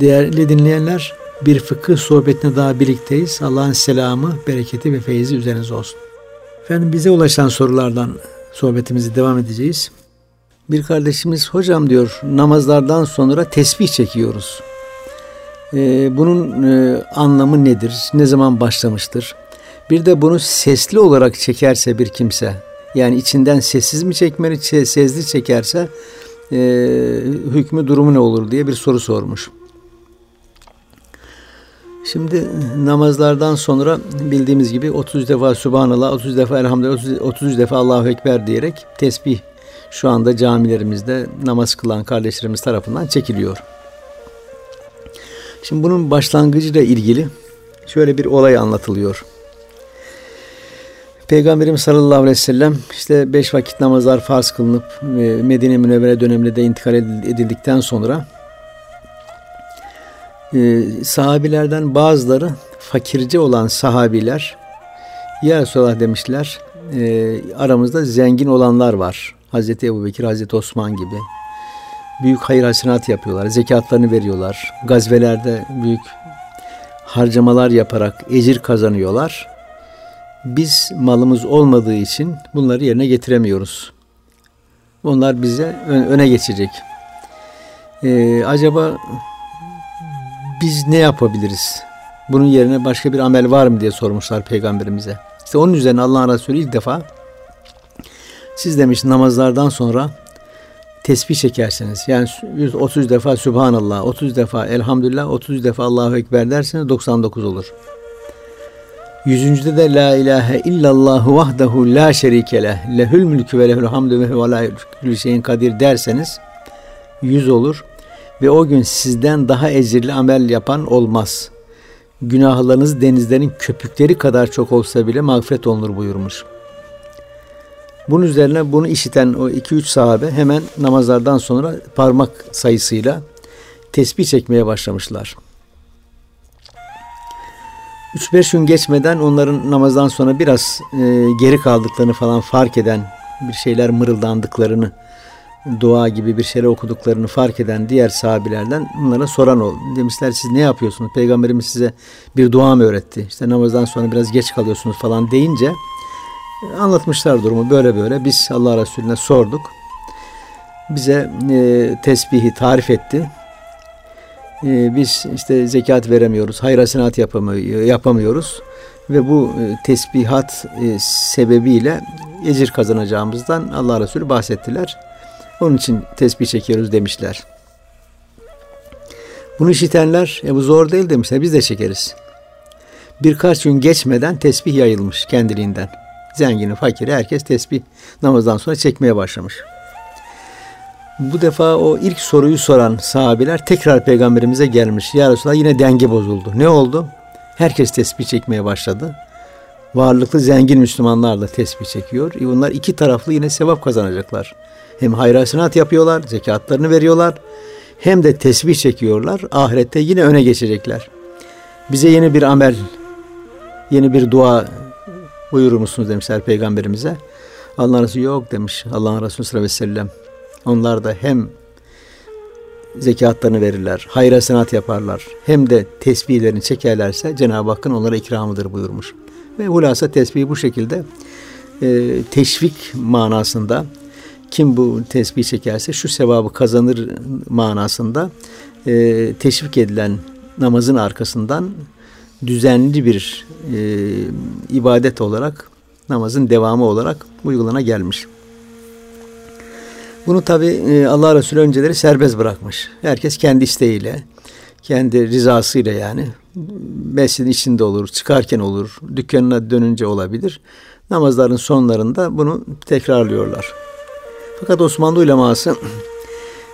Değerli dinleyenler, bir fıkıh sohbetine daha birlikteyiz. Allah'ın selamı, bereketi ve feyzi üzerinize olsun. Efendim bize ulaşan sorulardan sohbetimizi devam edeceğiz. Bir kardeşimiz hocam diyor namazlardan sonra tesbih çekiyoruz. Ee, bunun e, anlamı nedir? Ne zaman başlamıştır? Bir de bunu sesli olarak çekerse bir kimse yani içinden sessiz mi çekmeli, sesli çekerse e, hükmü durumu ne olur diye bir soru sormuş. Şimdi namazlardan sonra bildiğimiz gibi 30 defa Subhanallah, 30 defa Elhamdülillah, 30, 33 defa Allahu Ekber diyerek tesbih şu anda camilerimizde namaz kılan kardeşlerimiz tarafından çekiliyor. Şimdi bunun başlangıcıyla ilgili şöyle bir olay anlatılıyor. Peygamberimiz sallallahu aleyhi ve sellem işte beş vakit namazlar farz kılınıp e, Medine Münevvere döneminde de intikal edildikten sonra e, sahabilerden bazıları fakirce olan sahabiler Ya Resulallah demişler e, aramızda zengin olanlar var. Hazreti Ebu Bekir, Hazreti Osman gibi. Büyük hayır hasenat yapıyorlar. Zekatlarını veriyorlar. Gazvelerde büyük harcamalar yaparak ecir kazanıyorlar. Biz malımız olmadığı için bunları yerine getiremiyoruz. Onlar bize öne geçecek. Ee, acaba biz ne yapabiliriz? Bunun yerine başka bir amel var mı diye sormuşlar peygamberimize. İşte onun üzerine Allah'ın Resulü ilk defa siz demiş namazlardan sonra tesbih çekerseniz yani 30 defa Subhanallah, 30 defa Elhamdülillah, 30 defa Allahu Ekber derseniz 99 olur. Yüzüncüde de La ilahe illallahu vahdehu la şerike leh lehül mülkü ve lehül hamdü ve huve şeyin kadir derseniz 100 olur ve o gün sizden daha ecirli amel yapan olmaz. Günahlarınız denizlerin köpükleri kadar çok olsa bile mağfiret olunur buyurmuş. Bunun üzerine bunu işiten o 2-3 sahabe hemen namazlardan sonra parmak sayısıyla tesbih çekmeye başlamışlar. 3-5 gün geçmeden onların namazdan sonra biraz e, geri kaldıklarını falan fark eden bir şeyler mırıldandıklarını dua gibi bir şeyler okuduklarını fark eden diğer sahabilerden onlara soran oldu. Demişler siz ne yapıyorsunuz? Peygamberimiz size bir dua mı öğretti? İşte namazdan sonra biraz geç kalıyorsunuz falan deyince anlatmışlar durumu böyle böyle. Biz Allah Resulüne sorduk. Bize e, tesbihi tarif etti. E, biz işte zekat veremiyoruz, hayır hasenat yapamıyoruz ve bu e, tesbihat e, sebebiyle ecir kazanacağımızdan Allah Resulü bahsettiler. Onun için tesbih çekiyoruz demişler. Bunu işitenler e bu zor değil demişler. Biz de çekeriz. Birkaç gün geçmeden tesbih yayılmış kendiliğinden. Zengini, fakiri herkes tesbih namazdan sonra çekmeye başlamış. Bu defa o ilk soruyu soran sahabiler tekrar peygamberimize gelmiş. Ya Resulallah yine denge bozuldu. Ne oldu? Herkes tesbih çekmeye başladı. Varlıklı zengin Müslümanlar da tesbih çekiyor. E bunlar iki taraflı yine sevap kazanacaklar. Hem hayır yapıyorlar, zekatlarını veriyorlar. Hem de tesbih çekiyorlar. Ahirette yine öne geçecekler. Bize yeni bir amel, yeni bir dua buyurur musunuz demişler peygamberimize. Allah Resulü yok demiş Allah'ın Resulü sallallahu aleyhi ve sellem. Onlar da hem zekatlarını verirler, hayır sanat yaparlar. Hem de tesbihlerini çekerlerse Cenab-ı Hakk'ın onlara ikramıdır buyurmuş. Ve hulasa tesbih bu şekilde e, teşvik manasında kim bu tesbih çekerse şu sevabı kazanır manasında e, teşvik edilen namazın arkasından düzenli bir e, ibadet olarak namazın devamı olarak uygulana gelmiş. Bunu tabi e, Allah Resulü önceleri serbest bırakmış. Herkes kendi isteğiyle, kendi rızasıyla yani mescidin içinde olur, çıkarken olur, dükkanına dönünce olabilir. Namazların sonlarında bunu tekrarlıyorlar. Fakat Osmanlı uleması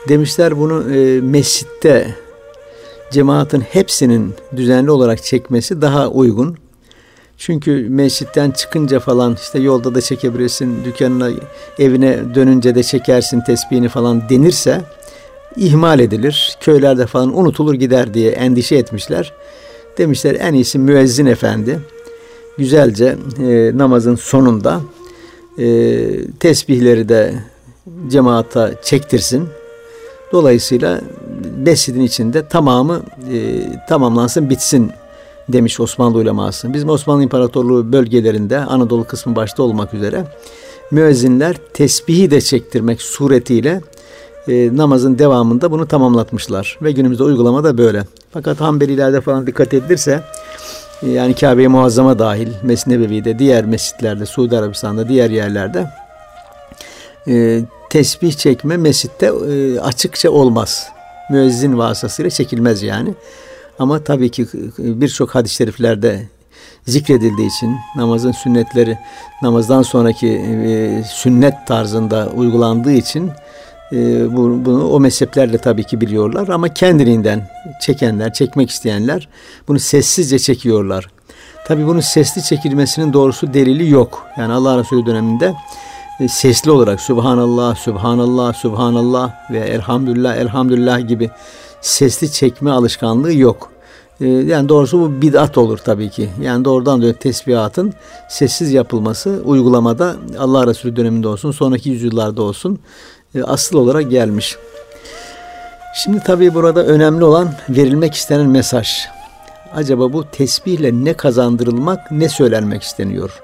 demişler bunu e, mescitte cemaatin hepsinin düzenli olarak çekmesi daha uygun. Çünkü mescitten çıkınca falan işte yolda da çekebilirsin, dükkanına, evine dönünce de çekersin tesbihini falan denirse ihmal edilir. Köylerde falan unutulur gider diye endişe etmişler. Demişler en iyisi müezzin efendi güzelce e, namazın sonunda e, tesbihleri de cemaata çektirsin. Dolayısıyla mescidin içinde tamamı e, tamamlansın bitsin demiş Osmanlı uleması. Bizim Osmanlı İmparatorluğu bölgelerinde Anadolu kısmı başta olmak üzere müezzinler tesbihi de çektirmek suretiyle e, namazın devamında bunu tamamlatmışlar. Ve günümüzde uygulama da böyle. Fakat Hanbelilerde falan dikkat edilirse e, yani Kabe-i Muazzama dahil Mescid-i Nebevi'de, diğer mescitlerde, Suudi Arabistan'da, diğer yerlerde e, tesbih çekme mescitte e, açıkça olmaz. Müezzin vasıtasıyla çekilmez yani. Ama tabii ki birçok hadis-i şeriflerde zikredildiği için namazın sünnetleri namazdan sonraki e, sünnet tarzında uygulandığı için e, bu, bunu o mezheplerle tabii ki biliyorlar ama kendiliğinden çekenler, çekmek isteyenler bunu sessizce çekiyorlar. Tabii bunun sesli çekilmesinin doğrusu delili yok. Yani Allah Resulü döneminde e, sesli olarak Subhanallah, Subhanallah, Subhanallah ve Elhamdülillah, Elhamdülillah gibi sesli çekme alışkanlığı yok. E, yani doğrusu bu bid'at olur tabii ki. Yani doğrudan da tesbihatın sessiz yapılması uygulamada Allah Resulü döneminde olsun, sonraki yüzyıllarda olsun asıl olarak gelmiş. Şimdi tabii burada önemli olan verilmek istenen mesaj. Acaba bu tesbihle ne kazandırılmak, ne söylenmek isteniyor?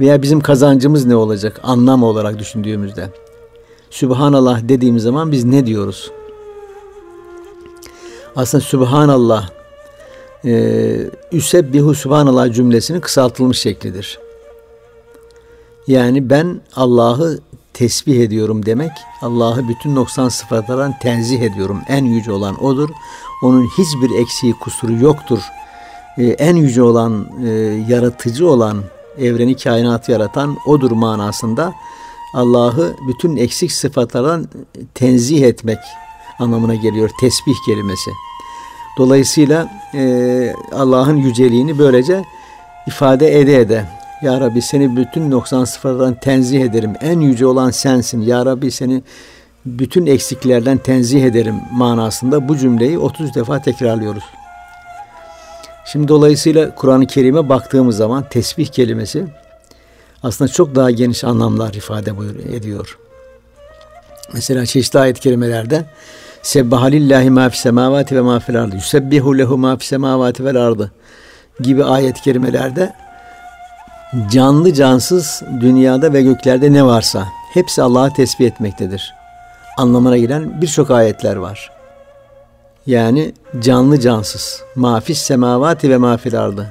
Veya bizim kazancımız ne olacak anlam olarak düşündüğümüzde? Sübhanallah dediğimiz zaman biz ne diyoruz? Aslında Sübhanallah e, Üsebbihu Sübhanallah cümlesinin kısaltılmış şeklidir. Yani ben Allah'ı tesbih ediyorum demek, Allah'ı bütün noksan sıfatlardan tenzih ediyorum. En yüce olan O'dur. Onun hiçbir eksiği kusuru yoktur. Ee, en yüce olan, e, yaratıcı olan, evreni kainatı yaratan O'dur manasında Allah'ı bütün eksik sıfatlardan tenzih etmek anlamına geliyor tesbih kelimesi. Dolayısıyla e, Allah'ın yüceliğini böylece ifade ede ede Ya Rabbi seni bütün noksan sıfatlardan tenzih ederim. En yüce olan sensin. Ya Rabbi seni bütün eksiklerden tenzih ederim manasında bu cümleyi 30 defa tekrarlıyoruz. Şimdi dolayısıyla Kur'an-ı Kerim'e baktığımız zaman tesbih kelimesi aslında çok daha geniş anlamlar ifade ediyor. Mesela çeşitli ayet-i kerimelerde Sebbaha lillahi ma fis semavati ve ma fil ardı. Yusebbihu lehu ma fis semavati vel ardı gibi ayet-i kerimelerde canlı cansız dünyada ve göklerde ne varsa hepsi Allah'a tesbih etmektedir. Anlamına gelen birçok ayetler var. Yani canlı cansız. Mafis semavati ve mafil ardı.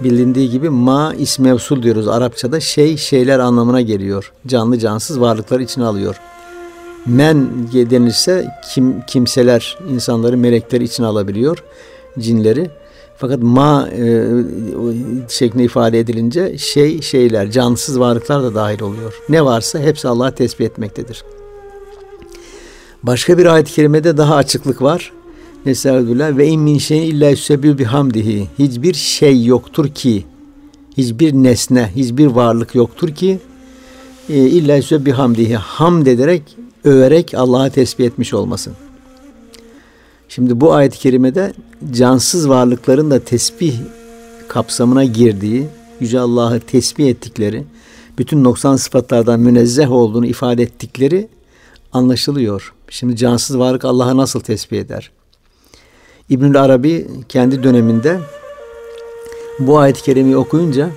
Bilindiği gibi ma ismevsul diyoruz Arapçada. Şey şeyler anlamına geliyor. Canlı cansız varlıkları içine alıyor men denirse kim, kimseler, insanları, melekleri için alabiliyor, cinleri. Fakat ma e, şeklinde ifade edilince şey şeyler, cansız varlıklar da dahil oluyor. Ne varsa hepsi Allah'a tesbih etmektedir. Başka bir ayet-i kerimede daha açıklık var. Estağfirullah ve in min şeyin illa yusebbihu bihamdihi. Hiçbir şey yoktur ki, hiçbir nesne, hiçbir varlık yoktur ki e, illa yusebbihu bihamdihi. Hamd ederek överek Allah'a tesbih etmiş olmasın. Şimdi bu ayet-i kerimede cansız varlıkların da tesbih kapsamına girdiği, Yüce Allah'ı tesbih ettikleri, bütün noksan sıfatlardan münezzeh olduğunu ifade ettikleri anlaşılıyor. Şimdi cansız varlık Allah'a nasıl tesbih eder? İbnül Arabi kendi döneminde bu ayet-i kerimeyi okuyunca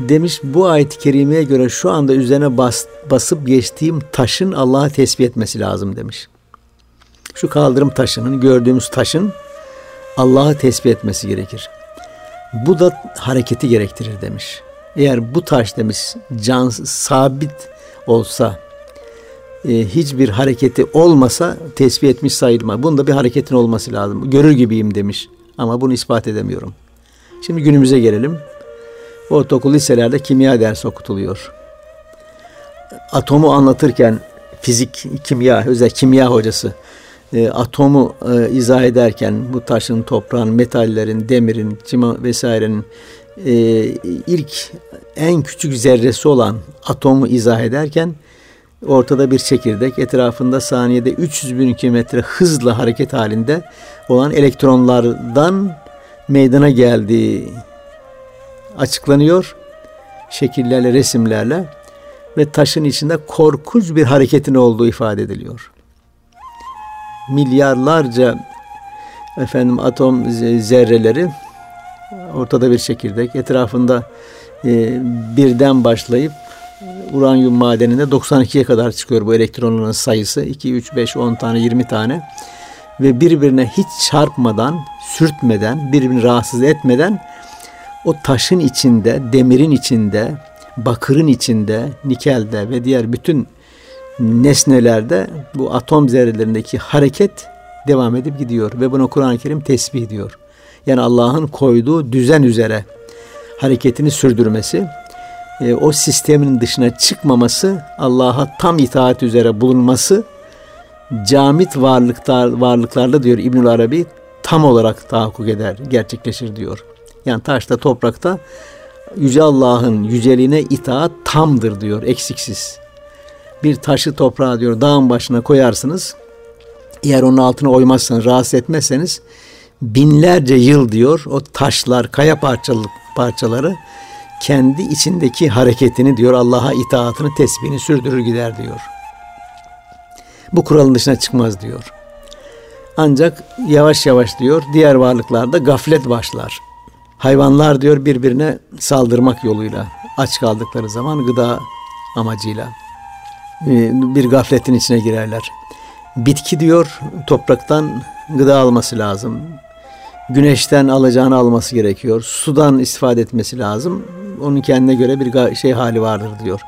Demiş bu ayet-i kerimeye göre şu anda üzerine bas, basıp geçtiğim taşın Allah'a tesbih etmesi lazım demiş. Şu kaldırım taşının, gördüğümüz taşın Allah'a tesbih etmesi gerekir. Bu da hareketi gerektirir demiş. Eğer bu taş demiş can sabit olsa e, hiçbir hareketi olmasa tesbih etmiş sayılmaz. Bunda bir hareketin olması lazım. Görür gibiyim demiş. Ama bunu ispat edemiyorum. Şimdi günümüze gelelim. Ortaokul liselerde kimya dersi okutuluyor. Atomu anlatırken fizik, kimya, özel kimya hocası e, atomu e, izah ederken bu taşın, toprağın, metallerin, demirin, cima vesairenin e, ilk en küçük zerresi olan atomu izah ederken ortada bir çekirdek etrafında saniyede 300 bin kilometre hızla hareket halinde olan elektronlardan meydana geldiği açıklanıyor. Şekillerle, resimlerle ve taşın içinde korkunç bir hareketin olduğu ifade ediliyor. Milyarlarca efendim atom zerreleri ortada bir çekirdek. Etrafında e, birden başlayıp uranyum madeninde 92'ye kadar çıkıyor bu elektronların sayısı. 2 3 5 10 tane 20 tane. Ve birbirine hiç çarpmadan sürtmeden birbirini rahatsız etmeden o taşın içinde demirin içinde bakırın içinde nikelde ve diğer bütün nesnelerde bu atom zerrelerindeki hareket devam edip gidiyor ve bunu Kur'an-ı Kerim tesbih diyor. Yani Allah'ın koyduğu düzen üzere hareketini sürdürmesi, e, o sistemin dışına çıkmaması, Allah'a tam itaat üzere bulunması camit varlıklar varlıklarla diyor İbnül Arabi tam olarak tahakkuk eder, gerçekleşir diyor. Yani taşta, toprakta Yüce Allah'ın yüceliğine itaat tamdır diyor, eksiksiz. Bir taşı toprağa diyor dağın başına koyarsınız. Eğer onun altına oymazsanız, rahatsız etmezseniz binlerce yıl diyor o taşlar, kaya parçaları kendi içindeki hareketini diyor Allah'a itaatını, tesbihini sürdürür gider diyor. Bu kuralın dışına çıkmaz diyor. Ancak yavaş yavaş diyor diğer varlıklarda gaflet başlar. Hayvanlar diyor birbirine saldırmak yoluyla aç kaldıkları zaman gıda amacıyla bir gafletin içine girerler. Bitki diyor topraktan gıda alması lazım. Güneşten alacağını alması gerekiyor. Sudan istifade etmesi lazım. Onun kendine göre bir şey hali vardır diyor.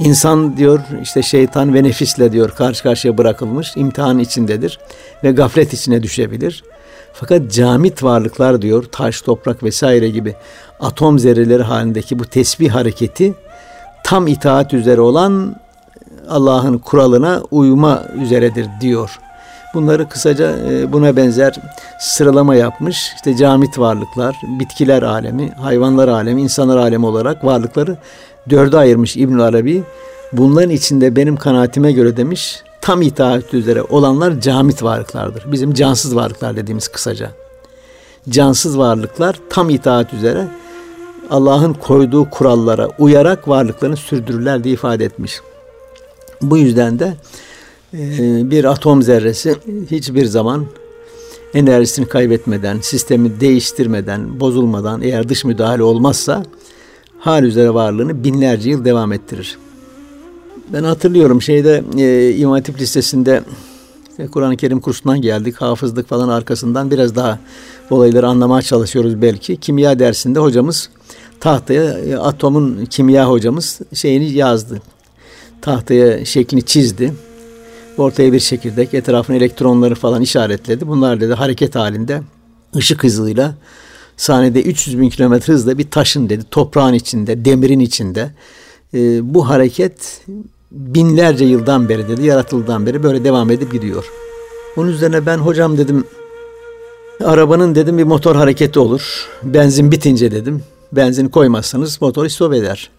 İnsan diyor işte şeytan ve nefisle diyor karşı karşıya bırakılmış imtihan içindedir ve gaflet içine düşebilir. Fakat camit varlıklar diyor taş, toprak vesaire gibi atom zerreleri halindeki bu tesbih hareketi tam itaat üzere olan Allah'ın kuralına uyma üzeredir diyor. Bunları kısaca e, buna benzer sıralama yapmış. İşte camit varlıklar, bitkiler alemi, hayvanlar alemi, insanlar alemi olarak varlıkları dörde ayırmış İbn Arabi. Bunların içinde benim kanaatime göre demiş tam itaat üzere olanlar camit varlıklardır. Bizim cansız varlıklar dediğimiz kısaca. Cansız varlıklar tam itaat üzere Allah'ın koyduğu kurallara uyarak varlıklarını sürdürürler diye ifade etmiş. Bu yüzden de e, bir atom zerresi hiçbir zaman enerjisini kaybetmeden, sistemi değiştirmeden, bozulmadan eğer dış müdahale olmazsa hal üzere varlığını binlerce yıl devam ettirir. Ben hatırlıyorum şeyde e, İmam Hatip listesinde işte Kur'an-ı Kerim kursundan geldik. Hafızlık falan arkasından biraz daha olayları anlamaya çalışıyoruz belki. Kimya dersinde hocamız tahtaya e, atomun kimya hocamız şeyini yazdı. Tahtaya şeklini çizdi. Ortaya bir çekirdek, etrafına elektronları falan işaretledi. Bunlar dedi hareket halinde ışık hızıyla saniyede 300 bin kilometre hızla bir taşın dedi toprağın içinde, demirin içinde. E, bu hareket binlerce yıldan beri dedi, yaratıldığından beri böyle devam edip gidiyor. Bunun üzerine ben hocam dedim, arabanın dedim bir motor hareketi olur. Benzin bitince dedim, benzin koymazsanız motor istop eder.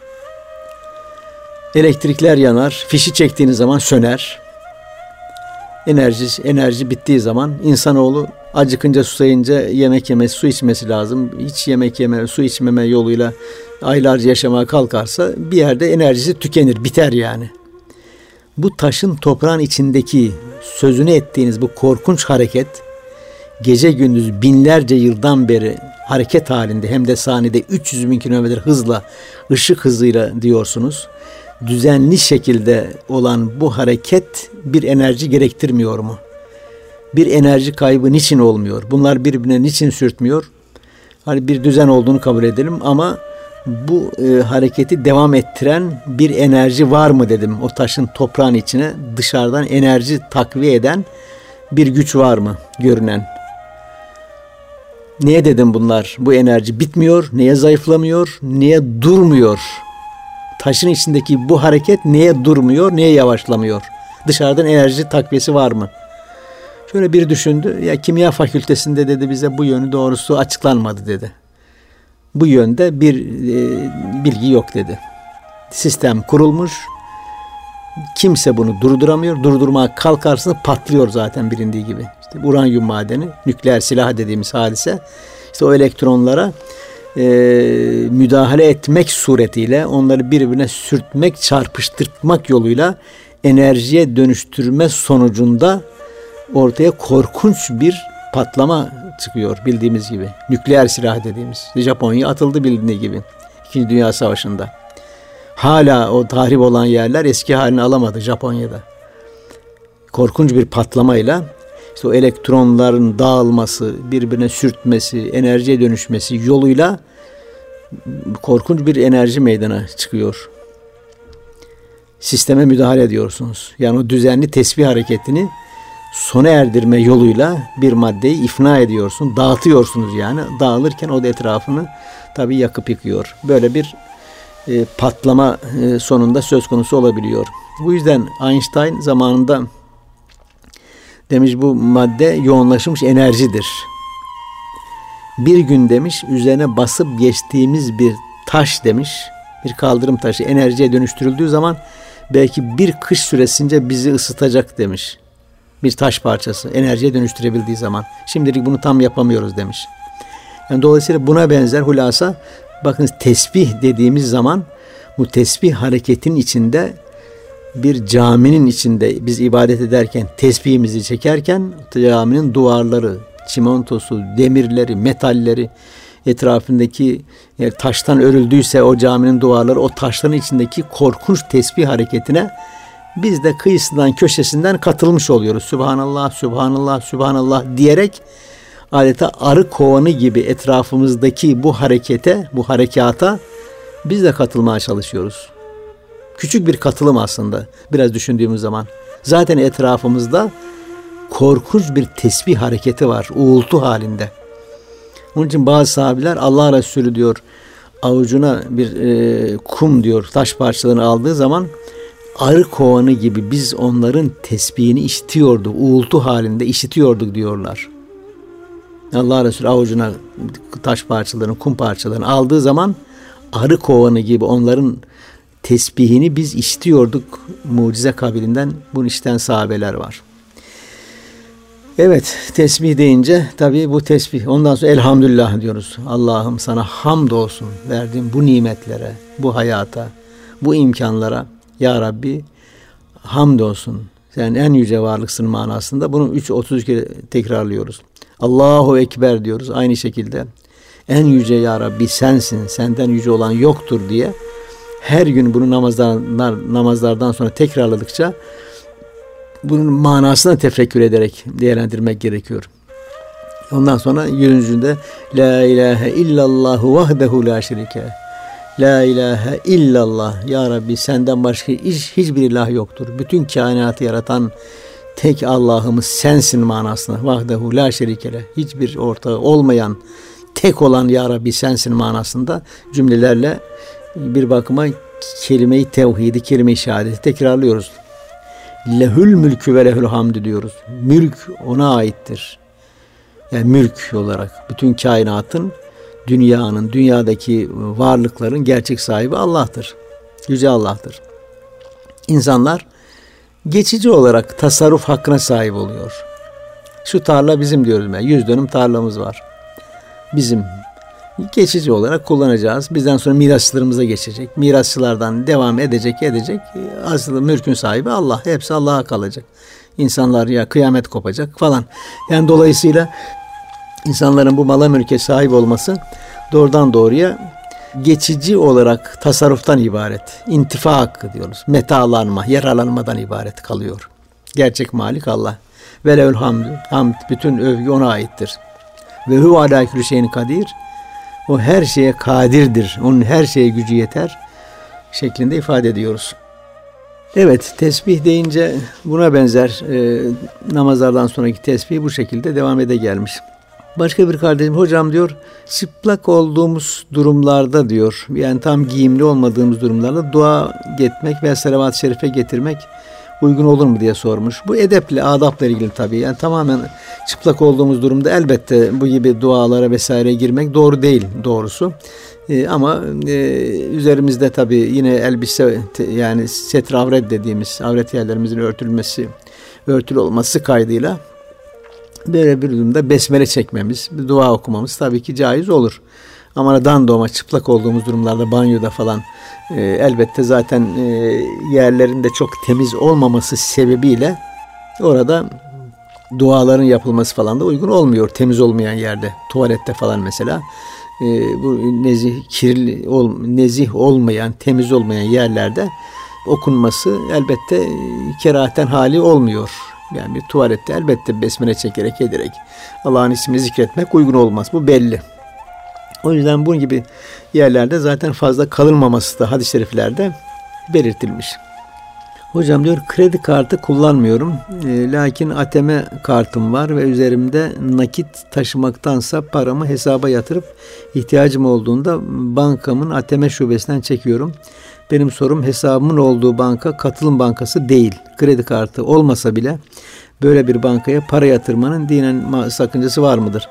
Elektrikler yanar, fişi çektiğiniz zaman söner. Enerji enerji bittiği zaman insanoğlu acıkınca susayınca yemek yemesi, su içmesi lazım. Hiç yemek yeme, su içmeme yoluyla aylarca yaşamaya kalkarsa bir yerde enerjisi tükenir, biter yani bu taşın toprağın içindeki sözünü ettiğiniz bu korkunç hareket gece gündüz binlerce yıldan beri hareket halinde hem de saniyede 300 bin kilometre hızla ışık hızıyla diyorsunuz. Düzenli şekilde olan bu hareket bir enerji gerektirmiyor mu? Bir enerji kaybı niçin olmuyor? Bunlar birbirine niçin sürtmüyor? Hani bir düzen olduğunu kabul edelim ama bu e, hareketi devam ettiren bir enerji var mı dedim. O taşın toprağın içine dışarıdan enerji takviye eden bir güç var mı görünen? Niye dedim bunlar? Bu enerji bitmiyor, niye zayıflamıyor, niye durmuyor? Taşın içindeki bu hareket niye durmuyor, niye yavaşlamıyor? Dışarıdan enerji takviyesi var mı? Şöyle bir düşündü. Ya kimya fakültesinde dedi bize bu yönü doğrusu açıklanmadı dedi bu yönde bir e, bilgi yok dedi. Sistem kurulmuş. Kimse bunu durduramıyor. Durdurmaya kalkarsa patlıyor zaten bilindiği gibi. İşte uranyum madeni, nükleer silah dediğimiz hadise. İşte o elektronlara e, müdahale etmek suretiyle onları birbirine sürtmek, çarpıştırmak yoluyla enerjiye dönüştürme sonucunda ortaya korkunç bir patlama çıkıyor bildiğimiz gibi. Nükleer silah dediğimiz. Japonya atıldı bildiği gibi. İkinci Dünya Savaşı'nda. Hala o tahrip olan yerler eski halini alamadı Japonya'da. Korkunç bir patlamayla işte o elektronların dağılması, birbirine sürtmesi, enerjiye dönüşmesi yoluyla korkunç bir enerji meydana çıkıyor. Sisteme müdahale ediyorsunuz. Yani o düzenli tesbih hareketini sona erdirme yoluyla bir maddeyi ifna ediyorsun, dağıtıyorsunuz yani. Dağılırken o da etrafını tabii yakıp yıkıyor. Böyle bir e, patlama e, sonunda söz konusu olabiliyor. Bu yüzden Einstein zamanında demiş bu madde yoğunlaşmış enerjidir. Bir gün demiş üzerine basıp geçtiğimiz bir taş demiş, bir kaldırım taşı enerjiye dönüştürüldüğü zaman belki bir kış süresince bizi ısıtacak demiş. Bir taş parçası enerjiye dönüştürebildiği zaman. Şimdilik bunu tam yapamıyoruz demiş. Yani dolayısıyla buna benzer hulasa bakın tesbih dediğimiz zaman bu tesbih hareketin içinde bir caminin içinde biz ibadet ederken tesbihimizi çekerken caminin duvarları, çimentosu, demirleri, metalleri etrafındaki yani taştan örüldüyse o caminin duvarları o taşların içindeki korkunç tesbih hareketine biz de kıyısından köşesinden katılmış oluyoruz. Sübhanallah, Sübhanallah, Sübhanallah diyerek adeta arı kovanı gibi etrafımızdaki bu harekete, bu harekata biz de katılmaya çalışıyoruz. Küçük bir katılım aslında biraz düşündüğümüz zaman. Zaten etrafımızda korkunç bir tesbih hareketi var uğultu halinde. Onun için bazı sahabiler Allah Resulü diyor avucuna bir e, kum diyor taş parçalarını aldığı zaman arı kovanı gibi biz onların tesbihini işitiyorduk. Uğultu halinde işitiyorduk diyorlar. Allah Resulü avucuna taş parçalarını, kum parçalarını aldığı zaman arı kovanı gibi onların tesbihini biz istiyorduk mucize kabilinden bunu işten sahabeler var. Evet tesbih deyince tabii bu tesbih ondan sonra elhamdülillah diyoruz. Allah'ım sana hamdolsun verdiğin bu nimetlere, bu hayata, bu imkanlara ya Rabbi hamdolsun. Sen en yüce varlıksın manasında. Bunu 3-33 kere tekrarlıyoruz. Allahu Ekber diyoruz aynı şekilde. En yüce ya Rabbi sensin, senden yüce olan yoktur diye her gün bunu namazlar, namazlardan sonra tekrarladıkça bunun manasını tefekkür ederek değerlendirmek gerekiyor. Ondan sonra yüzüncünde La ilahe illallahu vahdehu la şerike. La ilahe illallah. Ya Rabbi senden başka hiç, hiçbir ilah yoktur. Bütün kainatı yaratan tek Allah'ımız sensin manasına. Vahdehu la şerikele. Hiçbir ortağı olmayan tek olan Ya Rabbi sensin manasında cümlelerle bir bakıma kelime-i tevhidi, kelime-i şehadeti tekrarlıyoruz. Lehül mülkü ve lehül hamdü diyoruz. Mülk ona aittir. Yani mülk olarak bütün kainatın, dünyanın, dünyadaki varlıkların gerçek sahibi Allah'tır. Yüce Allah'tır. İnsanlar geçici olarak tasarruf hakkına sahip oluyor. Şu tarla bizim diyoruz ben. Yüz dönüm tarlamız var. Bizim geçici olarak kullanacağız. Bizden sonra mirasçılarımıza geçecek. Mirasçılardan devam edecek edecek. Asıl mülkün sahibi Allah. Hepsi Allah'a kalacak. İnsanlar ya kıyamet kopacak falan. Yani dolayısıyla insanların bu mala mülke sahip olması doğrudan doğruya geçici olarak tasarruftan ibaret. İntifa hakkı diyoruz. Metalanma, yararlanmadan ibaret kalıyor. Gerçek malik Allah. Velevül hamd, hamd bütün övgü ona aittir. Ve hu ala külü şeyin kadir. O her şeye kadirdir. Onun her şeye gücü yeter şeklinde ifade ediyoruz. Evet, tesbih deyince buna benzer e, namazlardan sonraki tesbih bu şekilde devam ede gelmiş. Başka bir kardeşim hocam diyor çıplak olduğumuz durumlarda diyor yani tam giyimli olmadığımız durumlarda dua getmek ve selavat-ı şerife getirmek uygun olur mu diye sormuş. Bu edeple, adapla ilgili tabii. Yani tamamen çıplak olduğumuz durumda elbette bu gibi dualara vesaire girmek doğru değil doğrusu. Ee, ama e, üzerimizde tabii yine elbise yani setre avret dediğimiz avret yerlerimizin örtülmesi, örtülü olması kaydıyla böyle bir durumda besmele çekmemiz, bir dua okumamız tabii ki caiz olur. Ama anadan doğma çıplak olduğumuz durumlarda banyoda falan e, elbette zaten e, yerlerinde çok temiz olmaması sebebiyle orada duaların yapılması falan da uygun olmuyor temiz olmayan yerde. Tuvalette falan mesela e, bu nezih kirli ol, nezih olmayan, temiz olmayan yerlerde okunması elbette kerahaten hali olmuyor. Yani bir tuvalette elbette besmele çekerek ederek Allah'ın ismini zikretmek uygun olmaz. Bu belli. O yüzden bunun gibi yerlerde zaten fazla kalınmaması da hadis-i şeriflerde belirtilmiş. Hocam diyor kredi kartı kullanmıyorum. E, lakin ATM kartım var ve üzerimde nakit taşımaktansa paramı hesaba yatırıp ihtiyacım olduğunda bankamın ATM şubesinden çekiyorum. Benim sorum hesabımın olduğu banka katılım bankası değil. Kredi kartı olmasa bile böyle bir bankaya para yatırmanın dinen sakıncası var mıdır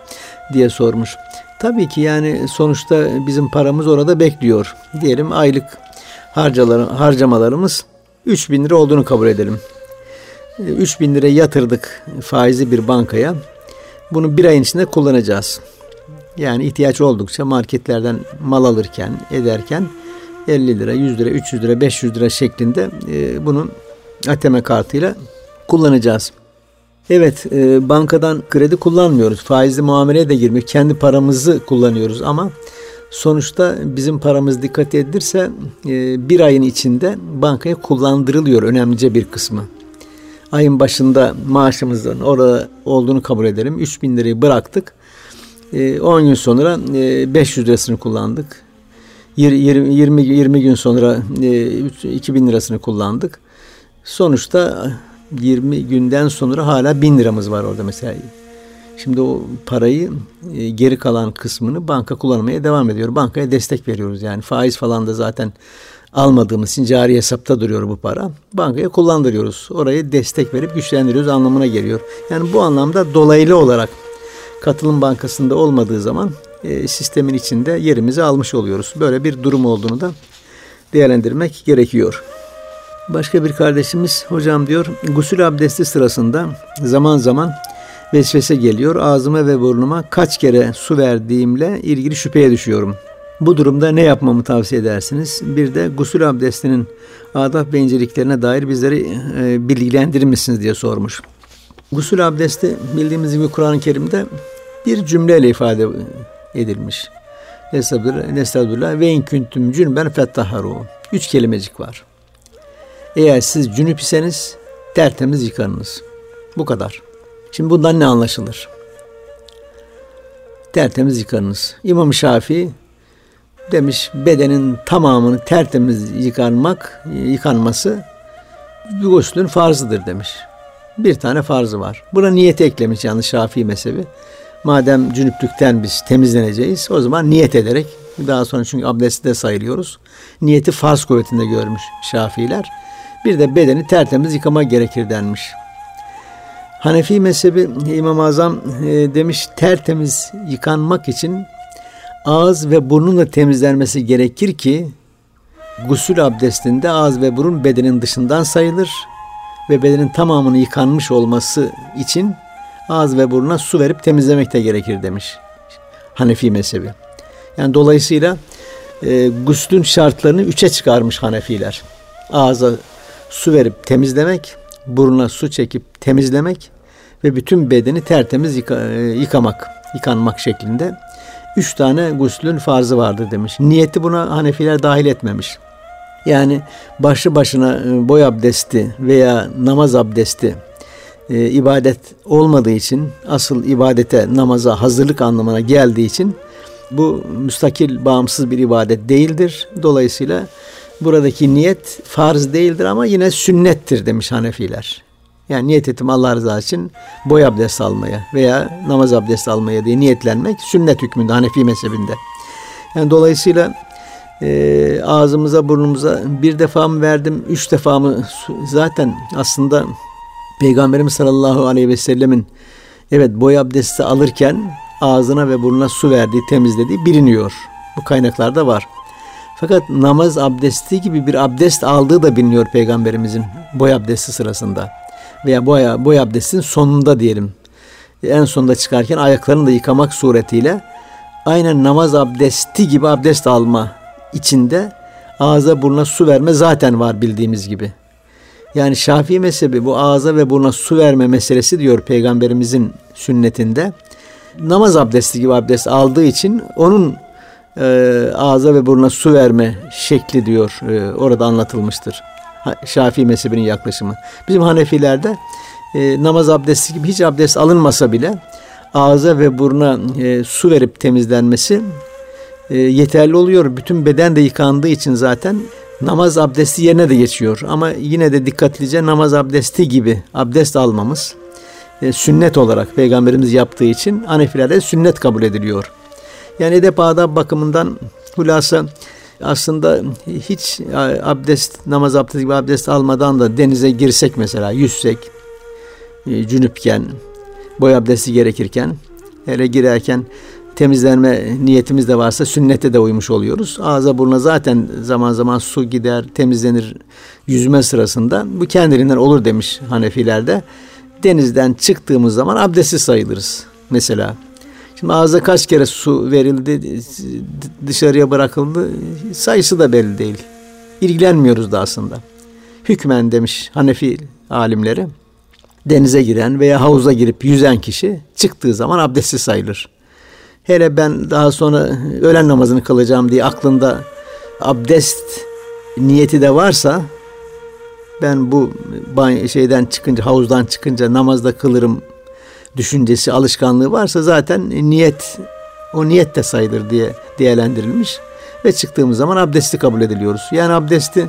diye sormuş. Tabii ki yani sonuçta bizim paramız orada bekliyor. Diyelim aylık harcamalarımız 3 bin lira olduğunu kabul edelim. 3 ee, bin lira yatırdık faizli bir bankaya. Bunu bir ayın içinde kullanacağız. Yani ihtiyaç oldukça marketlerden mal alırken, ederken 50 lira, 100 lira, 300 lira, 500 lira şeklinde e, bunun ATM kartıyla kullanacağız. Evet, e, bankadan kredi kullanmıyoruz. Faizli muameleye de girmiyor. Kendi paramızı kullanıyoruz ama Sonuçta bizim paramız dikkat edilirse e, bir ayın içinde bankaya kullandırılıyor önemlice bir kısmı. Ayın başında maaşımızın orada olduğunu kabul edelim. 3 bin lirayı bıraktık. 10 e, gün sonra 500 e, lirasını kullandık. 20, 20, 20 gün sonra 2000 lirasını kullandık. Sonuçta 20 günden sonra hala 1000 liramız var orada mesela. Şimdi o parayı e, geri kalan kısmını banka kullanmaya devam ediyor. Bankaya destek veriyoruz yani faiz falan da zaten almadığımız için cari hesapta duruyor bu para. Bankaya kullandırıyoruz. Orayı destek verip güçlendiriyoruz anlamına geliyor. Yani bu anlamda dolaylı olarak katılım bankasında olmadığı zaman e, sistemin içinde yerimizi almış oluyoruz. Böyle bir durum olduğunu da değerlendirmek gerekiyor. Başka bir kardeşimiz hocam diyor gusül abdesti sırasında zaman zaman vesvese geliyor. Ağzıma ve burnuma kaç kere su verdiğimle ilgili şüpheye düşüyorum. Bu durumda ne yapmamı tavsiye edersiniz? Bir de gusül abdestinin adab ve inceliklerine dair bizleri e, bilgilendirir misiniz diye sormuş. Gusül abdesti bildiğimiz gibi Kur'an-ı Kerim'de bir cümleyle ifade edilmiş. Estağfirullah ve in küntüm cünben fettaharu. Üç kelimecik var. Eğer siz cünüp iseniz tertemiz yıkanınız. Bu kadar. Şimdi bundan ne anlaşılır? Tertemiz yıkanınız. İmam Şafii demiş bedenin tamamını tertemiz yıkanmak, yıkanması guslün farzıdır demiş. Bir tane farzı var. Buna niyet eklemiş yani Şafii mezhebi. Madem cünüplükten biz temizleneceğiz o zaman niyet ederek daha sonra çünkü abdesti de sayılıyoruz. Niyeti farz kuvvetinde görmüş Şafiiler. Bir de bedeni tertemiz yıkama gerekir denmiş. Hanefi mezhebi İmam-ı Azam e, demiş tertemiz yıkanmak için ağız ve burnun da temizlenmesi gerekir ki gusül abdestinde ağız ve burun bedenin dışından sayılır ve bedenin tamamını yıkanmış olması için ağız ve burnuna su verip temizlemek de gerekir demiş Hanefi mezhebi. Yani dolayısıyla e, guslün şartlarını üçe çıkarmış Hanefiler. Ağza su verip temizlemek, buruna su çekip temizlemek ve bütün bedeni tertemiz yıka, e, yıkamak, yıkanmak şeklinde. Üç tane guslün farzı vardır demiş. Niyeti buna Hanefiler dahil etmemiş. Yani başlı başına e, boy abdesti veya namaz abdesti e, ibadet olmadığı için asıl ibadete namaza hazırlık anlamına geldiği için bu müstakil bağımsız bir ibadet değildir. Dolayısıyla buradaki niyet farz değildir ama yine sünnettir demiş Hanefiler. Yani niyet ettim Allah rızası için boy abdest almaya veya namaz abdest almaya diye niyetlenmek sünnet hükmünde Hanefi mezhebinde. Yani dolayısıyla e, ağzımıza burnumuza bir defa mı verdim, üç defa mı zaten aslında Peygamberimiz sallallahu aleyhi ve sellemin evet boy abdesti alırken ağzına ve burnuna su verdiği, temizlediği biliniyor. Bu kaynaklarda var. Fakat namaz abdesti gibi bir abdest aldığı da biliniyor Peygamberimizin boy abdesti sırasında. Veya boy, boy abdestin sonunda diyelim. En sonunda çıkarken ayaklarını da yıkamak suretiyle aynen namaz abdesti gibi abdest alma içinde ağza burnuna su verme zaten var bildiğimiz gibi. Yani Şafii mezhebi bu ağza ve buruna su verme meselesi diyor peygamberimizin sünnetinde. Namaz abdesti gibi abdest aldığı için onun e, ağza ve buruna su verme şekli diyor e, orada anlatılmıştır. Şafii mezhebinin yaklaşımı. Bizim Hanefilerde e, namaz abdesti gibi hiç abdest alınmasa bile ağza ve buruna e, su verip temizlenmesi e, yeterli oluyor. Bütün beden de yıkandığı için zaten namaz abdesti yerine de geçiyor. Ama yine de dikkatlice namaz abdesti gibi abdest almamız e, sünnet olarak peygamberimiz yaptığı için Hanefilerde sünnet kabul ediliyor. Yani edep adab bakımından hulasa aslında hiç abdest, namaz abdesti gibi abdest almadan da denize girsek mesela, yüzsek, e, cünüpken, boy abdesti gerekirken, hele girerken temizlenme niyetimiz de varsa sünnete de uymuş oluyoruz. Ağza buruna zaten zaman zaman su gider, temizlenir yüzme sırasında. Bu kendiliğinden olur demiş Hanefilerde. Denizden çıktığımız zaman abdestsiz sayılırız mesela. Şimdi ağza kaç kere su verildi, dışarıya bırakıldı sayısı da belli değil. İlgilenmiyoruz da aslında. Hükmen demiş Hanefi alimleri denize giren veya havuza girip yüzen kişi çıktığı zaman abdestsiz sayılır. Hele ben daha sonra öğlen namazını kılacağım diye aklında abdest niyeti de varsa ben bu şeyden çıkınca havuzdan çıkınca namazda kılırım düşüncesi, alışkanlığı varsa zaten niyet o niyet de sayılır diye değerlendirilmiş ve çıktığımız zaman abdesti kabul ediliyoruz. Yani abdesti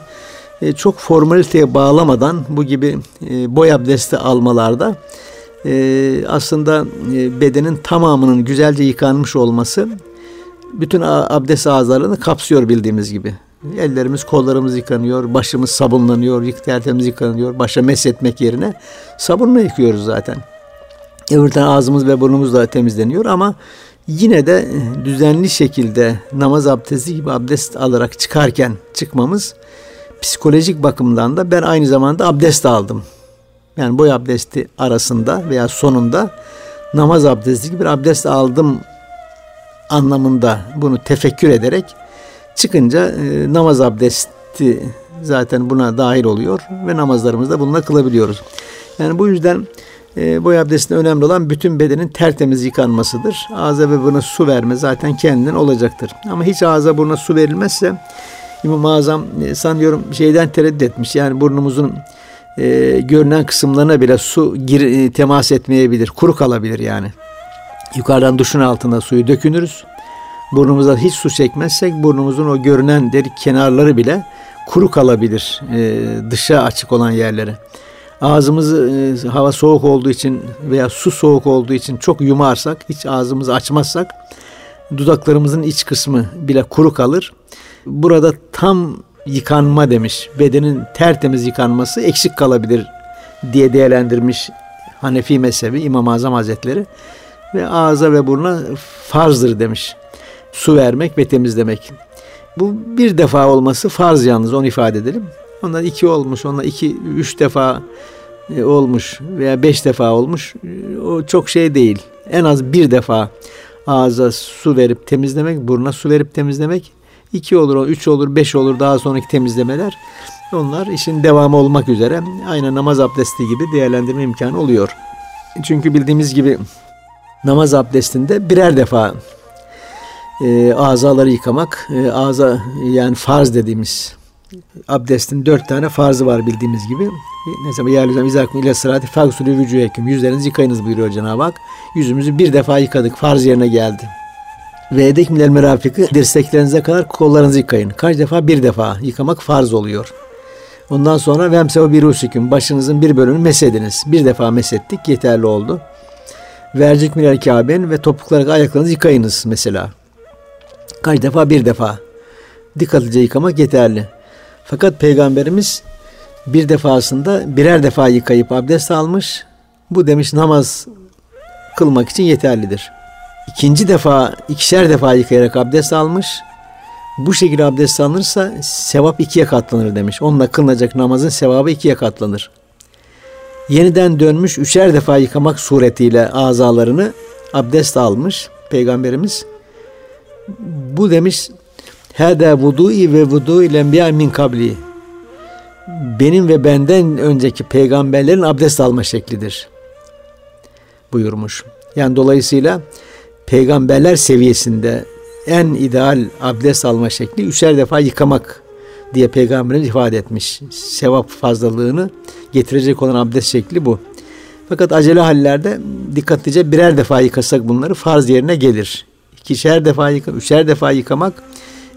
e, çok formaliteye bağlamadan bu gibi e, boy abdesti almalarda e, aslında bedenin tamamının güzelce yıkanmış olması bütün abdest ağızlarını kapsıyor bildiğimiz gibi. Ellerimiz, kollarımız yıkanıyor, başımız sabunlanıyor, tertemiz yıkanıyor. Başa mesletmek yerine sabunla yıkıyoruz zaten. Öbürten ağzımız ve burnumuz da temizleniyor ama yine de düzenli şekilde namaz abdesti gibi abdest alarak çıkarken çıkmamız psikolojik bakımdan da ben aynı zamanda abdest aldım. Yani boy abdesti arasında veya sonunda namaz abdesti gibi bir abdest aldım anlamında bunu tefekkür ederek çıkınca e, namaz abdesti zaten buna dahil oluyor ve namazlarımızda bununla kılabiliyoruz. Yani bu yüzden e, boy abdestinde önemli olan bütün bedenin tertemiz yıkanmasıdır. Ağza ve buruna su verme zaten kendinden olacaktır. Ama hiç ağza buruna su verilmezse İmam-ı Azam e, sanıyorum şeyden tereddüt etmiş. Yani burnumuzun e, görünen kısımlarına bile su gir, e, temas etmeyebilir. Kuru kalabilir yani. Yukarıdan duşun altında suyu dökünürüz. Burnumuza hiç su çekmezsek burnumuzun o görünen derik kenarları bile kuru kalabilir e, dışa açık olan yerleri. Ağzımızı e, hava soğuk olduğu için veya su soğuk olduğu için çok yumarsak, hiç ağzımızı açmazsak dudaklarımızın iç kısmı bile kuru kalır. Burada tam yıkanma demiş. Bedenin tertemiz yıkanması eksik kalabilir diye değerlendirmiş Hanefi mezhebi İmam-ı Azam Hazretleri ve ağza ve buruna farzdır demiş. Su vermek ve temizlemek. Bu bir defa olması farz yalnız onu ifade edelim. Ondan iki olmuş, ondan iki, üç defa e, olmuş veya beş defa olmuş. O çok şey değil. En az bir defa ağza su verip temizlemek, buruna su verip temizlemek iki olur, üç olur, beş olur daha sonraki temizlemeler. Onlar işin devamı olmak üzere aynı namaz abdesti gibi değerlendirme imkanı oluyor. Çünkü bildiğimiz gibi namaz abdestinde birer defa e, azaları yıkamak, e, ağza yani farz dediğimiz abdestin dört tane farzı var bildiğimiz gibi. Mesela yerlüzem izakum ile sırati fagsulü vücuheküm. Yüzlerinizi yıkayınız buyuruyor Cenab-ı Hak. Yüzümüzü bir defa yıkadık. Farz yerine geldi. Ve edek minel merafiki dirseklerinize kadar kollarınızı yıkayın. Kaç defa? Bir defa yıkamak farz oluyor. Ondan sonra vemsev bir rusikum. Başınızın bir bölümünü mesediniz. Bir defa mesettik. Yeterli oldu. Vercik minel kaben ve topukları ayaklarınızı yıkayınız mesela. Kaç defa? Bir defa. Dikkatlice yıkamak yeterli. Fakat Peygamberimiz bir defasında birer defa yıkayıp abdest almış. Bu demiş namaz kılmak için yeterlidir. İkinci defa, ikişer defa yıkayarak abdest almış. Bu şekilde abdest alınırsa sevap ikiye katlanır demiş. Onunla kılınacak namazın sevabı ikiye katlanır. Yeniden dönmüş üçer defa yıkamak suretiyle azalarını abdest almış Peygamberimiz. Bu demiş Hâdâ vudu'i ve vudu'i lenbiya min kabli. benim ve benden önceki peygamberlerin abdest alma şeklidir buyurmuş. Yani dolayısıyla peygamberler seviyesinde en ideal abdest alma şekli üçer defa yıkamak diye peygamberimiz ifade etmiş. Sevap fazlalığını getirecek olan abdest şekli bu. Fakat acele hallerde dikkatlice birer defa yıkasak bunları farz yerine gelir. İkişer defa yıka, üçer defa yıkamak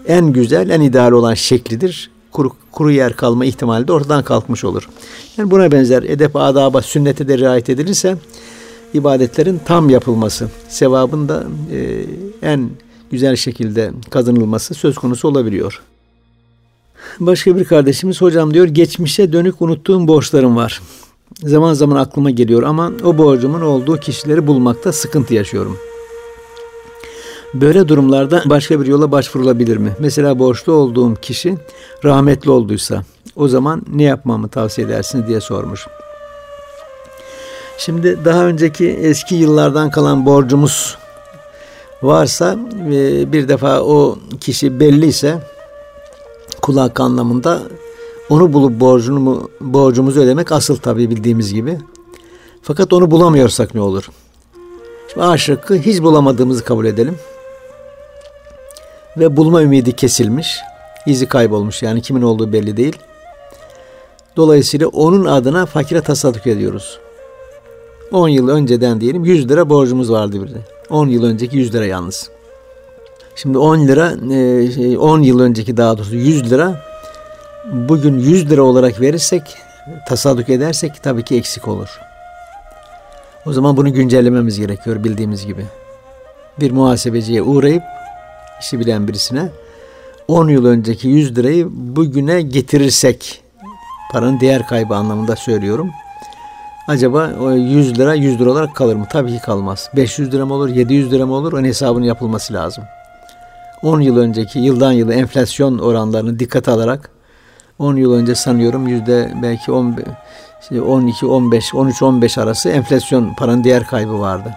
en güzel, en ideal olan şeklidir. Kuru, kuru yer kalma ihtimali de ortadan kalkmış olur. Yani buna benzer edep, adaba, sünnete de riayet edilirse ibadetlerin tam yapılması, sevabın da e, en güzel şekilde kazanılması söz konusu olabiliyor. Başka bir kardeşimiz hocam diyor geçmişe dönük unuttuğum borçlarım var. Zaman zaman aklıma geliyor ama o borcumun olduğu kişileri bulmakta sıkıntı yaşıyorum. Böyle durumlarda başka bir yola başvurulabilir mi? Mesela borçlu olduğum kişi rahmetli olduysa o zaman ne yapmamı tavsiye edersiniz diye sormuş. Şimdi daha önceki eski yıllardan kalan borcumuz varsa bir defa o kişi belliyse kulak anlamında onu bulup borcunu mu, borcumuzu ödemek asıl tabii bildiğimiz gibi. Fakat onu bulamıyorsak ne olur? Şimdi A hiç bulamadığımızı kabul edelim. Ve bulma ümidi kesilmiş. izi kaybolmuş yani kimin olduğu belli değil. Dolayısıyla onun adına fakire tasadduk ediyoruz. 10 yıl önceden diyelim 100 lira borcumuz vardı bir de. 10 yıl önceki 100 lira yalnız. Şimdi 10 lira 10 e, yıl önceki daha doğrusu 100 lira bugün 100 lira olarak verirsek tasadduk edersek tabii ki eksik olur. O zaman bunu güncellememiz gerekiyor bildiğimiz gibi. Bir muhasebeciye uğrayıp işi bilen birisine 10 yıl önceki 100 lirayı bugüne getirirsek paranın değer kaybı anlamında söylüyorum. Acaba o 100 lira 100 lira olarak kalır mı? Tabii ki kalmaz. 500 lira mı olur, 700 lira mı olur? Onun hesabının yapılması lazım. 10 yıl önceki yıldan yıla enflasyon oranlarını dikkate alarak 10 yıl önce sanıyorum yüzde belki 10, 12, 15, 13, 15 arası enflasyon paranın değer kaybı vardı.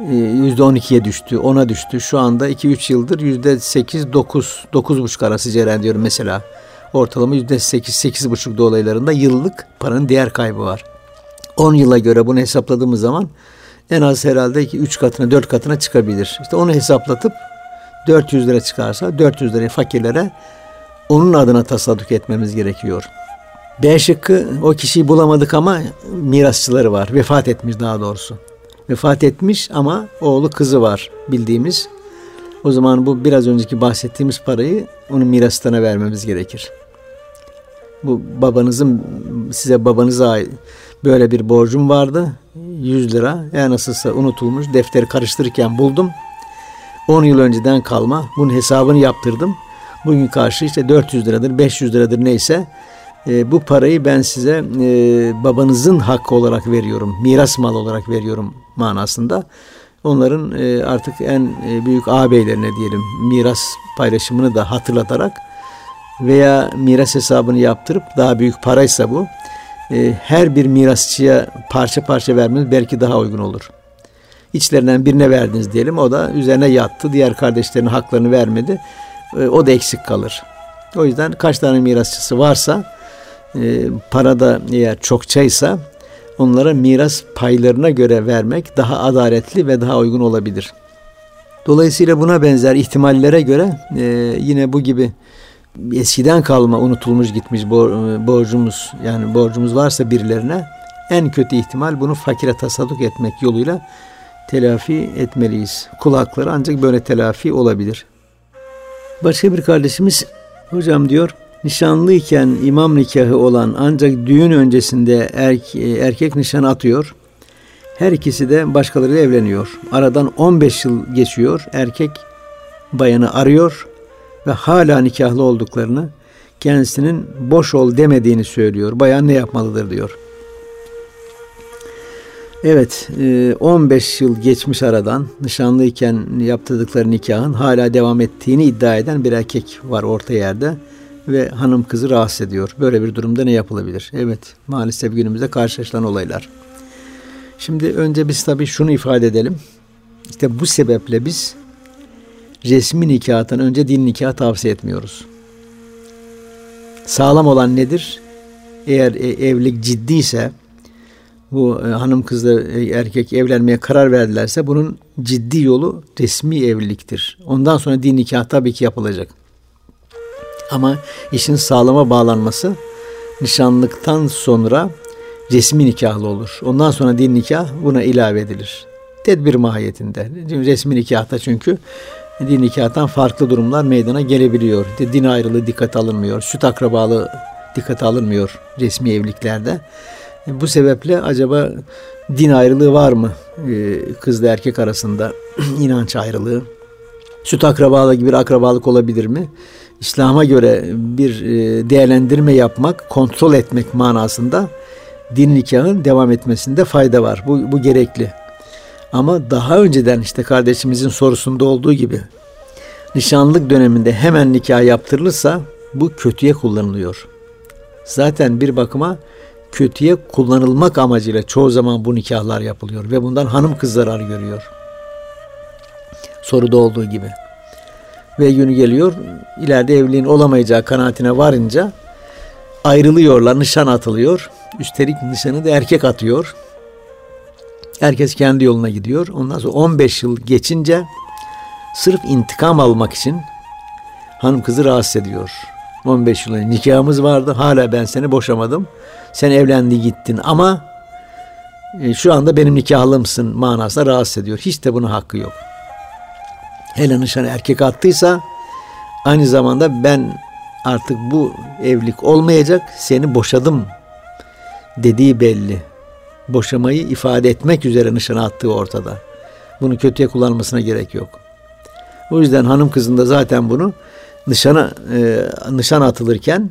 Ee, yüzde 12'ye düştü, 10'a düştü. Şu anda 2-3 yıldır yüzde 8, 9, 9,5 arası ceren diyorum mesela. Ortalama yüzde 8, 8,5 dolaylarında yıllık paranın değer kaybı var. 10 yıla göre bunu hesapladığımız zaman en az herhalde 3 katına 4 katına çıkabilir. İşte onu hesaplatıp 400 lira çıkarsa 400 lirayı fakirlere onun adına tasadduk etmemiz gerekiyor. B şıkkı o kişiyi bulamadık ama mirasçıları var. Vefat etmiş daha doğrusu. Vefat etmiş ama oğlu kızı var bildiğimiz. O zaman bu biraz önceki bahsettiğimiz parayı onun miraslarına vermemiz gerekir. Bu babanızın size babanıza ait böyle bir borcum vardı. 100 lira. Yani nasılsa unutulmuş. Defteri karıştırırken buldum. 10 yıl önceden kalma. Bunun hesabını yaptırdım. Bugün karşı işte 400 liradır, 500 liradır neyse e, bu parayı ben size e, babanızın hakkı olarak veriyorum. Miras mal olarak veriyorum manasında. Onların e, artık en e, büyük ağabeylerine diyelim miras paylaşımını da hatırlatarak veya miras hesabını yaptırıp daha büyük paraysa bu e, her bir mirasçıya parça parça vermeniz belki daha uygun olur. İçlerinden birine verdiniz diyelim o da üzerine yattı diğer kardeşlerinin haklarını vermedi e, o da eksik kalır. O yüzden kaç tane mirasçısı varsa e, parada eğer çokçaysa onlara miras paylarına göre vermek daha adaletli ve daha uygun olabilir. Dolayısıyla buna benzer ihtimallere göre e, yine bu gibi eskiden kalma unutulmuş gitmiş borcumuz yani borcumuz varsa birilerine en kötü ihtimal bunu fakire tasadduk etmek yoluyla telafi etmeliyiz. Kulakları ancak böyle telafi olabilir. Başka bir kardeşimiz hocam diyor nişanlıyken imam nikahı olan ancak düğün öncesinde erke, erkek nişan atıyor. Her ikisi de başkalarıyla evleniyor. Aradan 15 yıl geçiyor. Erkek bayanı arıyor ve hala nikahlı olduklarını kendisinin boş ol demediğini söylüyor. Bayan ne yapmalıdır diyor. Evet, 15 e, yıl geçmiş aradan nişanlıyken yaptırdıkları nikahın hala devam ettiğini iddia eden bir erkek var orta yerde ve hanım kızı rahatsız ediyor. Böyle bir durumda ne yapılabilir? Evet, maalesef günümüzde karşılaşılan olaylar. Şimdi önce biz tabii şunu ifade edelim. İşte bu sebeple biz resmi nikahtan önce din nikahı tavsiye etmiyoruz. Sağlam olan nedir? eğer e, evlilik ciddiyse bu e, hanım kızla e, erkek evlenmeye karar verdilerse bunun ciddi yolu resmi evliliktir. Ondan sonra din nikah tabii ki yapılacak. Ama işin sağlama bağlanması nişanlıktan sonra resmi nikahlı olur. Ondan sonra din nikah buna ilave edilir. Tedbir mahiyetinde. Resmi nikahta çünkü din nikahtan farklı durumlar meydana gelebiliyor. Din ayrılığı dikkat alınmıyor. Süt akrabalığı dikkat alınmıyor resmi evliliklerde. Bu sebeple acaba din ayrılığı var mı ee, kızla erkek arasında inanç ayrılığı? Süt akrabalığı gibi bir akrabalık olabilir mi? İslam'a göre bir e, değerlendirme yapmak, kontrol etmek manasında din nikahın devam etmesinde fayda var. Bu, bu gerekli. Ama daha önceden işte kardeşimizin sorusunda olduğu gibi nişanlık döneminde hemen nikah yaptırılırsa bu kötüye kullanılıyor. Zaten bir bakıma kötüye kullanılmak amacıyla çoğu zaman bu nikahlar yapılıyor ve bundan hanım kız zarar görüyor. Soruda olduğu gibi. Ve günü geliyor ileride evliliğin olamayacağı kanaatine varınca ayrılıyorlar, nişan atılıyor. Üstelik nişanı da erkek atıyor. Herkes kendi yoluna gidiyor. Ondan sonra 15 yıl geçince sırf intikam almak için hanım kızı rahatsız ediyor. 15 yıl önce nikahımız vardı. Hala ben seni boşamadım. Sen evlendi gittin ama e, şu anda benim nikahlımsın manasında rahatsız ediyor. Hiç de buna hakkı yok. Hele nişanı erkek attıysa aynı zamanda ben artık bu evlilik olmayacak seni boşadım dediği belli. Boşamayı ifade etmek üzere nişana attığı ortada. Bunu kötüye kullanmasına gerek yok. O yüzden hanım kızın da zaten bunu nişana e, nişan atılırken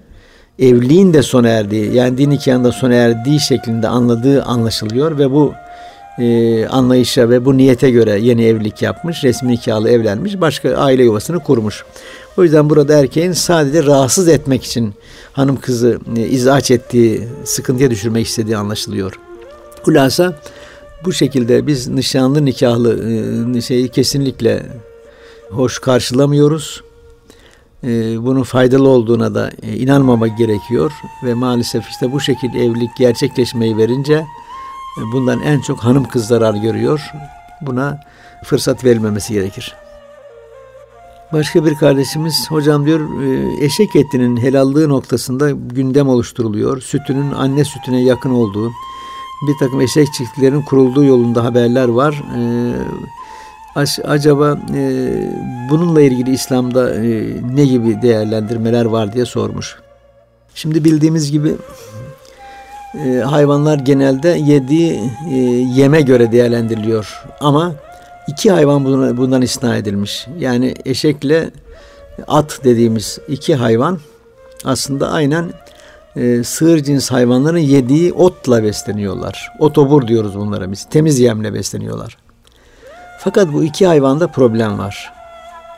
evliliğin de sona erdiği yani din nikahında sona erdiği şeklinde anladığı anlaşılıyor ve bu e, anlayışa ve bu niyete göre yeni evlilik yapmış, resmi nikahlı evlenmiş, başka aile yuvasını kurmuş. O yüzden burada erkeğin sadece rahatsız etmek için hanım kızı e, izaç ettiği, sıkıntıya düşürmek istediği anlaşılıyor. Hulasa bu şekilde biz nişanlı nikahlı e, şeyi kesinlikle hoş karşılamıyoruz. E, bunun faydalı olduğuna da e, inanmamak gerekiyor ve maalesef işte bu şekilde evlilik gerçekleşmeyi verince bundan en çok hanım kız zarar görüyor. Buna fırsat verilmemesi gerekir. Başka bir kardeşimiz hocam diyor e, eşek etinin helallığı noktasında gündem oluşturuluyor. Sütünün anne sütüne yakın olduğu, bir takım eşek çiftliklerinin kurulduğu yolunda haberler var. Ee, acaba e, bununla ilgili İslam'da e, ne gibi değerlendirmeler var diye sormuş. Şimdi bildiğimiz gibi e, hayvanlar genelde yediği e, yeme göre değerlendiriliyor. Ama iki hayvan bundan, bundan edilmiş. Yani eşekle at dediğimiz iki hayvan aslında aynen e, sığır cins hayvanların yediği otla besleniyorlar. Otobur diyoruz bunlara biz. Temiz yemle besleniyorlar. Fakat bu iki hayvanda problem var.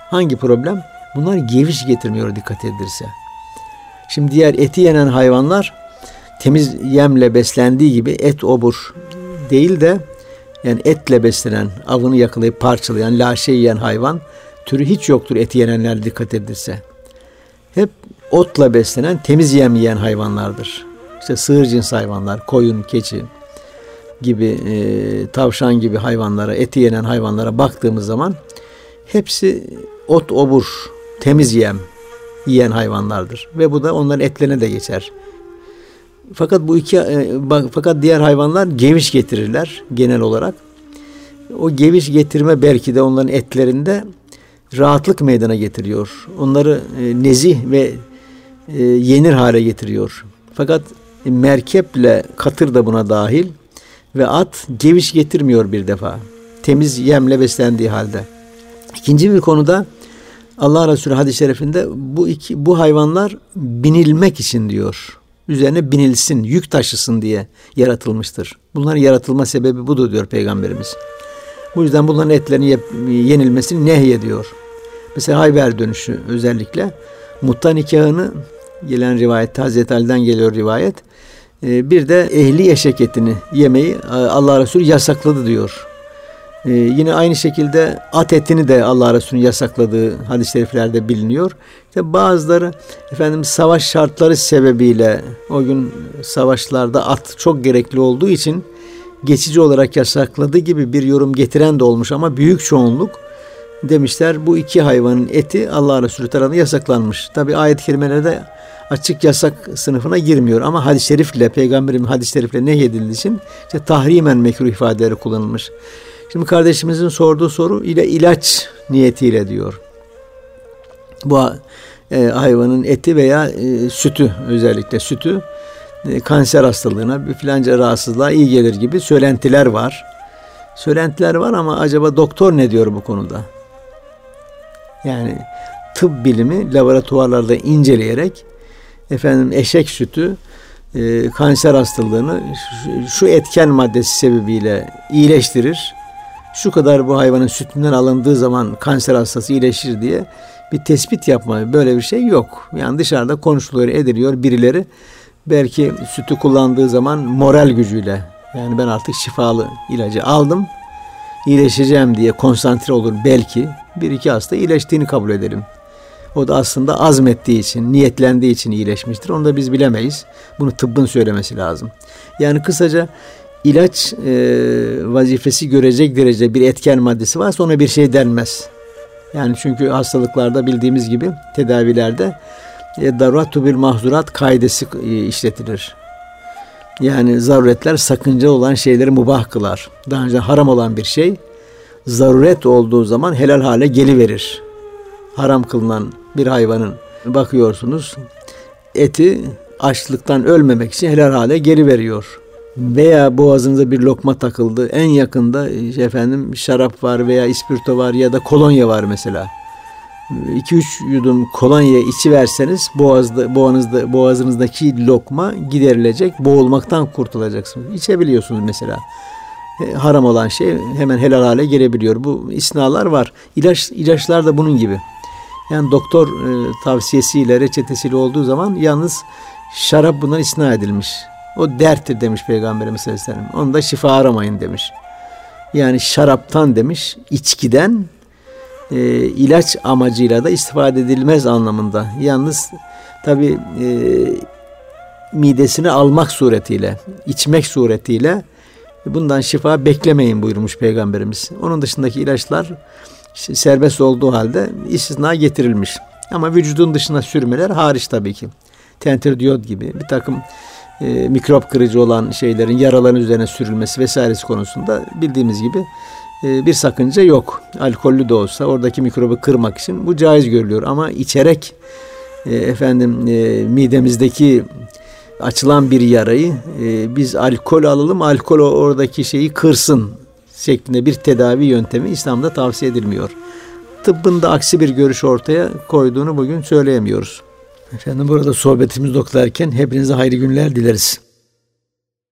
Hangi problem? Bunlar geviş getirmiyor dikkat edilirse. Şimdi diğer eti yenen hayvanlar temiz yemle beslendiği gibi et obur değil de yani etle beslenen, avını yakalayıp parçalayan, laşe yiyen hayvan türü hiç yoktur eti yenenler dikkat edilirse. Hep otla beslenen, temiz yem yiyen hayvanlardır. İşte sığır cins hayvanlar, koyun, keçi gibi, e, tavşan gibi hayvanlara, eti yenen hayvanlara baktığımız zaman hepsi ot, obur, temiz yem yiyen hayvanlardır. Ve bu da onların etlerine de geçer. Fakat bu iki e, fakat diğer hayvanlar geviş getirirler genel olarak. O geviş getirme belki de onların etlerinde rahatlık meydana getiriyor. Onları e, nezih ve e, yenir hale getiriyor. Fakat merkeple katır da buna dahil ve at geviş getirmiyor bir defa. Temiz yemle beslendiği halde. İkinci bir konuda Allah Resulü hadis-i şerifinde bu iki bu hayvanlar binilmek için diyor. Üzerine binilsin, yük taşısın diye yaratılmıştır. Bunların yaratılma sebebi budur diyor peygamberimiz. Bu yüzden bunların etlerinin yenilmesini nehyediyor. Mesela Hayber dönüşü özellikle mutta nikahını gelen rivayet Hazreti Ali'den geliyor rivayet. Ee, bir de ehli eşek etini yemeyi e, Allah Resulü yasakladı diyor. Ee, yine aynı şekilde at etini de Allah Resulü'nün yasakladığı hadis-i şeriflerde biliniyor. İşte bazıları efendim savaş şartları sebebiyle o gün savaşlarda at çok gerekli olduğu için geçici olarak yasakladığı gibi bir yorum getiren de olmuş ama büyük çoğunluk demişler bu iki hayvanın eti Allah Resulü tarafından yasaklanmış. Tabi ayet-i kerimelerde açık yasak sınıfına girmiyor ama hadis-i şerifle peygamberin hadis-i şerifle nehyedildiği için işte tahrimen mekruh ifadeleri kullanılmış. Şimdi kardeşimizin sorduğu soru ile ilaç niyetiyle diyor. Bu e, hayvanın eti veya e, sütü özellikle sütü e, kanser hastalığına bir filanca rahatsızlığa iyi gelir gibi söylentiler var. Söylentiler var ama acaba doktor ne diyor bu konuda? Yani tıp bilimi laboratuvarlarda inceleyerek efendim eşek sütü e, kanser hastalığını şu, şu etken maddesi sebebiyle iyileştirir. Şu kadar bu hayvanın sütünden alındığı zaman kanser hastası iyileşir diye bir tespit yapma böyle bir şey yok. Yani dışarıda konuşuluyor, ediliyor birileri belki sütü kullandığı zaman moral gücüyle yani ben artık şifalı ilacı aldım iyileşeceğim diye konsantre olur belki bir iki hasta iyileştiğini kabul edelim. O da aslında azmettiği için, niyetlendiği için iyileşmiştir. Onu da biz bilemeyiz. Bunu tıbbın söylemesi lazım. Yani kısaca ilaç e, vazifesi görecek derecede bir etken maddesi varsa ona bir şey denmez. Yani çünkü hastalıklarda bildiğimiz gibi tedavilerde e, daruratu bir mahzurat kaidesi e, işletilir. Yani zaruretler sakınca olan şeyleri mubah kılar. Daha önce haram olan bir şey zaruret olduğu zaman helal hale geliverir. Haram kılınan bir hayvanın bakıyorsunuz eti açlıktan ölmemek için helal hale geri veriyor. Veya boğazınıza bir lokma takıldı. En yakında efendim şarap var veya ispirto var ya da kolonya var mesela. 2-3 yudum kolonya içi verseniz boğazda, boğazınızda, boğazınızdaki lokma giderilecek. Boğulmaktan kurtulacaksınız. İçebiliyorsunuz mesela. E, haram olan şey hemen helal hale gelebiliyor. Bu isnalar var. İlaç, ilaçlar da bunun gibi. Yani doktor e, tavsiyesiyle, reçetesiyle olduğu zaman yalnız şarap bundan isna edilmiş. O derttir demiş Peygamberimiz Aleyhisselam. Onda şifa aramayın demiş. Yani şaraptan demiş, içkiden e, ilaç amacıyla da istifade edilmez anlamında. Yalnız tabi e, midesini almak suretiyle, içmek suretiyle bundan şifa beklemeyin buyurmuş Peygamberimiz. Onun dışındaki ilaçlar serbest olduğu halde istisna getirilmiş. Ama vücudun dışına sürmeler hariç tabii ki. Tentir diyot gibi bir takım e, mikrop kırıcı olan şeylerin yaraların üzerine sürülmesi vesairesi konusunda bildiğimiz gibi e, bir sakınca yok. Alkollü de olsa oradaki mikrobu kırmak için bu caiz görülüyor ama içerek e, efendim e, midemizdeki açılan bir yarayı e, biz alkol alalım alkol oradaki şeyi kırsın şeklinde bir tedavi yöntemi İslam'da tavsiye edilmiyor. Tıbbın da aksi bir görüş ortaya koyduğunu bugün söyleyemiyoruz. Efendim burada sohbetimiz noktalarken hepinize hayırlı günler dileriz.